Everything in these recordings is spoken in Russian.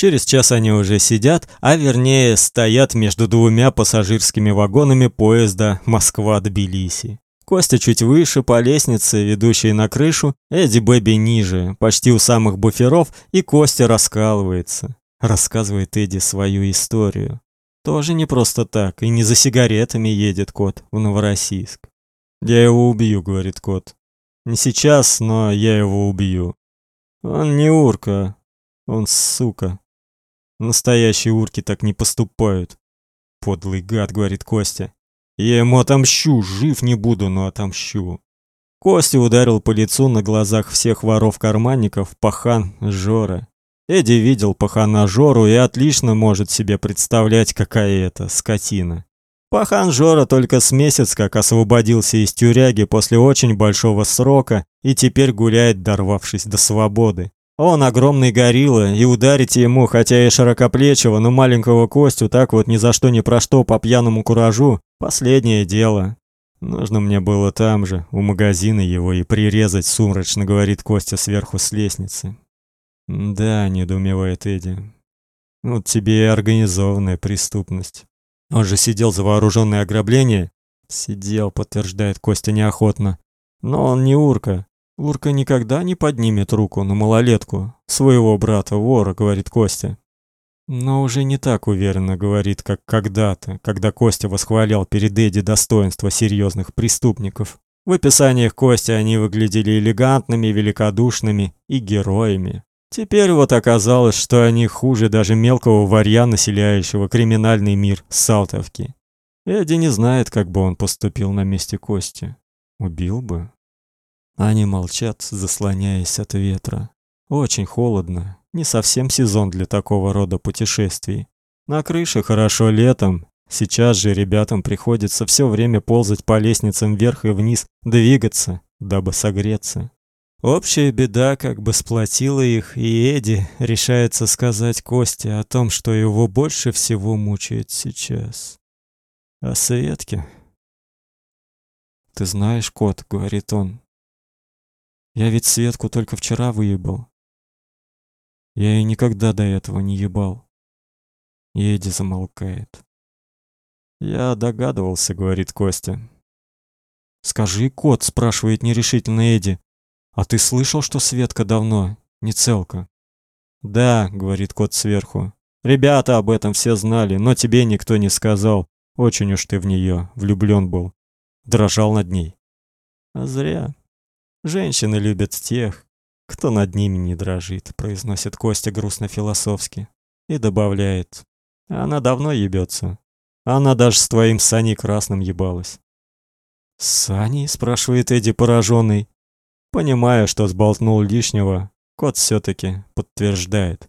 Через час они уже сидят, а вернее стоят между двумя пассажирскими вагонами поезда Москва-Тбилиси. Костя чуть выше по лестнице, ведущей на крышу, Эдди Бэби ниже, почти у самых буферов, и Костя раскалывается. Рассказывает Эдди свою историю. Тоже не просто так, и не за сигаретами едет кот в Новороссийск. «Я его убью», — говорит кот. «Не сейчас, но я его убью». Он не урка, он сука. Настоящие урки так не поступают. Подлый гад, говорит Костя. Я ему отомщу, жив не буду, но отомщу. Костя ударил по лицу на глазах всех воров-карманников пахан Жора. Эдди видел пахана Жору и отлично может себе представлять, какая это скотина. Пахан Жора только с месяц как освободился из тюряги после очень большого срока и теперь гуляет, дорвавшись до свободы. Он огромный горилла, и ударить ему, хотя и широкоплечего, но маленького Костю так вот ни за что ни про что по пьяному куражу последнее дело. Нужно мне было там же, у магазина его и прирезать сумрачно, говорит Костя сверху с лестницы. Да, недоумевает Эдди. Вот тебе и организованная преступность. Он же сидел за вооруженное ограбление. Сидел, подтверждает Костя неохотно. Но он не урка. Лурка никогда не поднимет руку на малолетку, своего брата-вора, говорит Костя. Но уже не так уверенно говорит, как когда-то, когда Костя восхвалял перед Эдди достоинства серьезных преступников. В описаниях Кости они выглядели элегантными, великодушными и героями. Теперь вот оказалось, что они хуже даже мелкого варья, населяющего криминальный мир Салтовки. Эдди не знает, как бы он поступил на месте Кости. Убил бы. Они молчат, заслоняясь от ветра. Очень холодно, не совсем сезон для такого рода путешествий. На крыше хорошо летом, сейчас же ребятам приходится все время ползать по лестницам вверх и вниз, двигаться, дабы согреться. Общая беда как бы сплотила их, и Эдди решается сказать Косте о том, что его больше всего мучает сейчас. О Светке. «Ты знаешь, кот», — говорит он, я ведь Светку только вчера выебал. Я ее никогда до этого не ебал. Эдди замолкает. Я догадывался, говорит Костя. Скажи, кот, спрашивает нерешительно Эдди. А ты слышал, что Светка давно не целка? Да, говорит кот сверху. Ребята об этом все знали, но тебе никто не сказал. Очень уж ты в нее влюблен был. Дрожал над ней. А зря. Женщины любят тех, кто над ними не дрожит, произносит Костя грустно философски и добавляет: она давно ебется. Она даже с твоим Саней красным ебалась. С Саней? спрашивает Эдди пораженный. Понимая, что сболтнул лишнего, кот все таки подтверждает.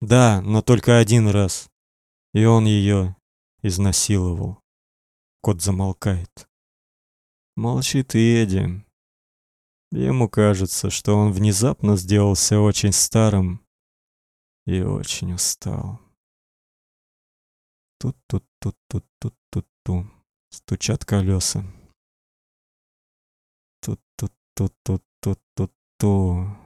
Да, но только один раз. И он ее изнасиловал. Кот замолкает. Молчит и Эдди. Ему кажется, что он внезапно сделался очень старым и очень устал. Тут-тут-тут-тут-тут-тут-ту. Стучат колеса. Тут-тут-тут-тут-тут-ту.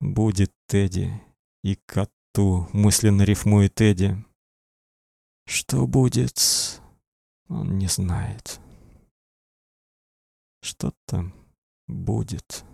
Будет Тедди и коту, мысленно рифмует Тедди. Что будет, он не знает. Что там будет?